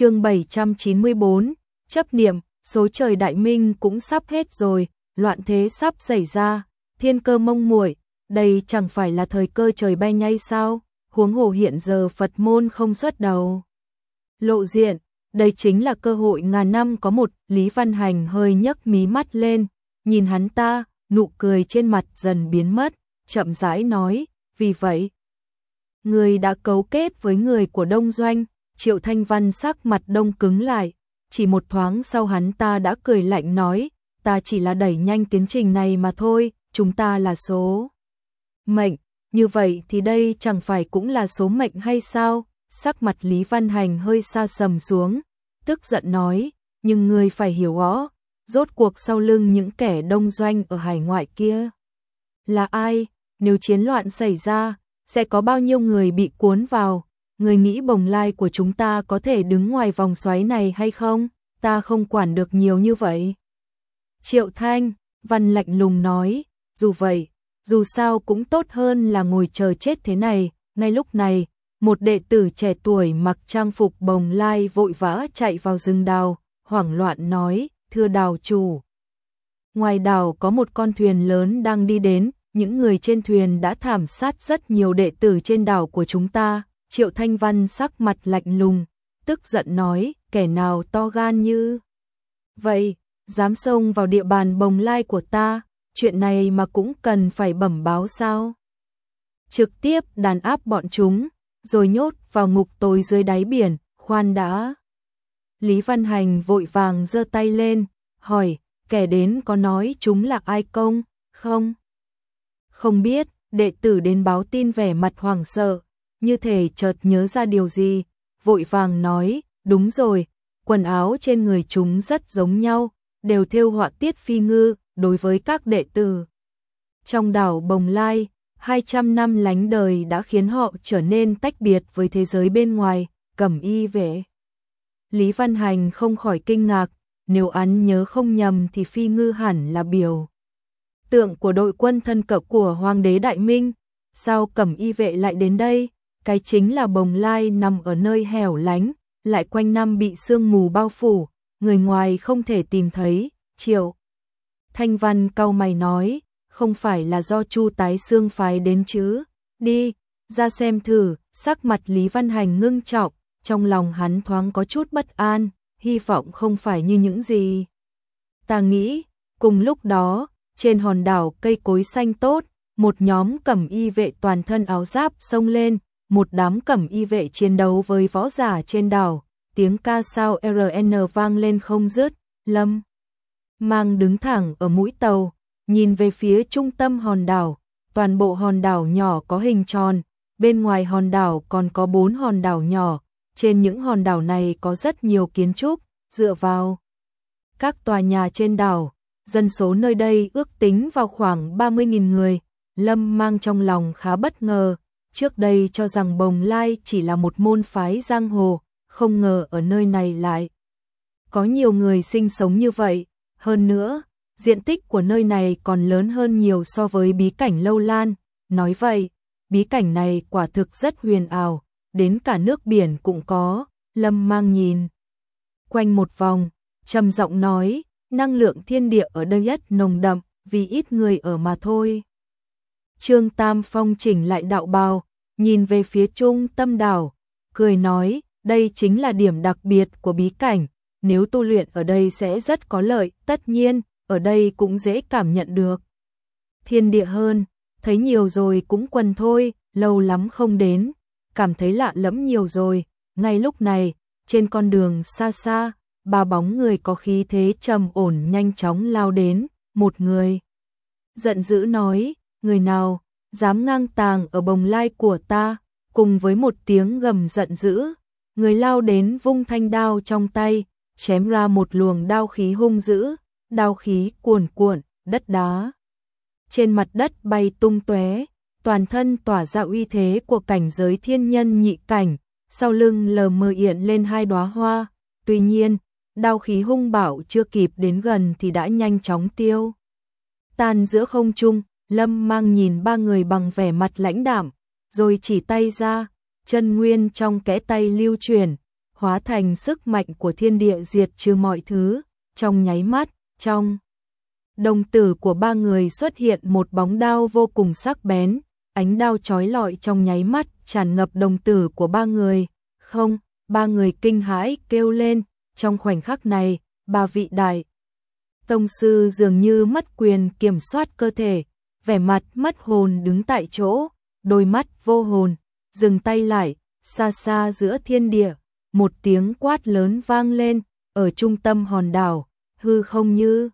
chương 794, chấp niệm, số trời đại minh cũng sắp hết rồi, loạn thế sắp xảy ra, thiên cơ mông muội, đây chẳng phải là thời cơ trời bay nhay sao, huống hồ hiện giờ Phật môn không xuất đầu. Lộ diện, đây chính là cơ hội ngàn năm có một, Lý Văn Hành hơi nhấc mí mắt lên, nhìn hắn ta, nụ cười trên mặt dần biến mất, chậm rãi nói, vì vậy, người đã cấu kết với người của Đông Doanh, Triệu Thanh Văn sắc mặt đông cứng lại, chỉ một thoáng sau hắn ta đã cười lạnh nói, ta chỉ là đẩy nhanh tiến trình này mà thôi, chúng ta là số mệnh, như vậy thì đây chẳng phải cũng là số mệnh hay sao? Sắc mặt Lý Văn Hành hơi xa sầm xuống, tức giận nói, nhưng người phải hiểu rõ, rốt cuộc sau lưng những kẻ đông doanh ở hải ngoại kia. Là ai? Nếu chiến loạn xảy ra, sẽ có bao nhiêu người bị cuốn vào? Người nghĩ bồng lai của chúng ta có thể đứng ngoài vòng xoáy này hay không? Ta không quản được nhiều như vậy. Triệu Thanh, Văn lạnh lùng nói, dù vậy, dù sao cũng tốt hơn là ngồi chờ chết thế này, ngay lúc này, một đệ tử trẻ tuổi mặc trang phục bồng lai vội vã chạy vào rừng đào, hoảng loạn nói, thưa đào chủ. Ngoài đảo có một con thuyền lớn đang đi đến, những người trên thuyền đã thảm sát rất nhiều đệ tử trên đảo của chúng ta, Triệu Thanh Văn sắc mặt lạnh lùng, tức giận nói, kẻ nào to gan như vậy, dám xông vào địa bàn bồng lai của ta, chuyện này mà cũng cần phải bẩm báo sao? Trực tiếp đàn áp bọn chúng, rồi nhốt vào ngục tối dưới đáy biển, khoan đã. Lý Văn Hành vội vàng giơ tay lên, hỏi, kẻ đến có nói chúng là ai công, không? Không biết, đệ tử đến báo tin vẻ mặt hoảng sợ, như thể chợt nhớ ra điều gì, vội vàng nói, đúng rồi, quần áo trên người chúng rất giống nhau, đều thêu họa tiết phi ngư, đối với các đệ tử. Trong đảo Bồng Lai, 200 năm lánh đời đã khiến họ trở nên tách biệt với thế giới bên ngoài, cẩm y vệ. Lý Văn Hành không khỏi kinh ngạc, nếu án nhớ không nhầm thì phi ngư hẳn là biểu. Tượng của đội quân thân cận của Hoàng đế Đại Minh, sao cẩm y vệ lại đến đây? Cái chính là bồng lai nằm ở nơi hẻo lánh, lại quanh năm bị sương mù bao phủ, người ngoài không thể tìm thấy, triệu. Thanh Văn cau mày nói, không phải là do Chu Tái Xương phái đến chứ, đi, ra xem thử, sắc mặt Lý Văn Hành ngưng trọng, trong lòng hắn thoáng có chút bất an, hy vọng không phải như những gì. Ta nghĩ, cùng lúc đó, trên hòn đảo cây cối xanh tốt, một nhóm cẩm y vệ toàn thân áo giáp xông lên, một đám cẩm y vệ chiến đấu với võ giả trên đảo, tiếng ca sao RN vang lên không dứt, lâm. Mang đứng thẳng ở mũi tàu, nhìn về phía trung tâm hòn đảo, toàn bộ hòn đảo nhỏ có hình tròn, bên ngoài hòn đảo còn có bốn hòn đảo nhỏ, trên những hòn đảo này có rất nhiều kiến trúc, dựa vào các tòa nhà trên đảo, dân số nơi đây ước tính vào khoảng 30.000 người, Lâm mang trong lòng khá bất ngờ, trước đây cho rằng Bồng Lai chỉ là một môn phái giang hồ, không ngờ ở nơi này lại có nhiều người sinh sống như vậy, hơn nữa, diện tích của nơi này còn lớn hơn nhiều so với bí cảnh Lâu Lan, nói vậy, bí cảnh này quả thực rất huyền ảo, đến cả nước biển cũng có, Lâm mang nhìn. Quanh một vòng, trầm giọng nói, năng lượng thiên địa ở đây nhất nồng đậm, vì ít người ở mà thôi. Trương Tam Phong chỉnh lại đạo bào, nhìn về phía trung tâm đảo, cười nói, đây chính là điểm đặc biệt của bí cảnh, nếu tu luyện ở đây sẽ rất có lợi, tất nhiên, ở đây cũng dễ cảm nhận được. Thiên địa hơn, thấy nhiều rồi cũng quần thôi, lâu lắm không đến, cảm thấy lạ lẫm nhiều rồi, ngay lúc này, trên con đường xa xa, ba bóng người có khí thế trầm ổn nhanh chóng lao đến, một người. Giận dữ nói, người nào, dám ngang tàng ở bồng lai của ta, cùng với một tiếng gầm giận dữ, người lao đến vung thanh đao trong tay, chém ra một luồng đao khí hung dữ, đao khí cuồn cuộn, đất đá. Trên mặt đất bay tung tóe, toàn thân tỏa ra uy thế của cảnh giới thiên nhân nhị cảnh, sau lưng lờ mờ hiện lên hai đóa hoa, tuy nhiên, đao khí hung bạo chưa kịp đến gần thì đã nhanh chóng tiêu. Tan giữa không trung, Lâm mang nhìn ba người bằng vẻ mặt lãnh đạm, rồi chỉ tay ra, chân nguyên trong kẽ tay lưu truyền hóa thành sức mạnh của thiên địa diệt trừ mọi thứ, trong nháy mắt, trong đồng tử của ba người xuất hiện một bóng đao vô cùng sắc bén, ánh đao chói lọi trong nháy mắt tràn ngập đồng tử của ba người. Không, ba người kinh hãi kêu lên, trong khoảnh khắc này, ba vị đại tông sư dường như mất quyền kiểm soát cơ thể, vẻ mặt mất hồn đứng tại chỗ, đôi mắt vô hồn, dừng tay lại, xa xa giữa thiên địa, một tiếng quát lớn vang lên, ở trung tâm hòn đảo, hư không như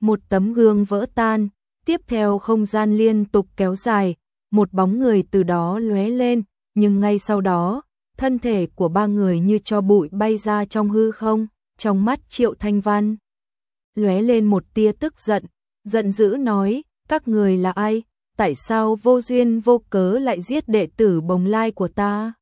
một tấm gương vỡ tan, tiếp theo không gian liên tục kéo dài, một bóng người từ đó lóe lên, nhưng ngay sau đó, thân thể của ba người như cho bụi bay ra trong hư không, trong mắt Triệu Thanh Văn lóe lên một tia tức giận, giận dữ nói, các người là ai, tại sao vô duyên vô cớ lại giết đệ tử bồng lai của ta?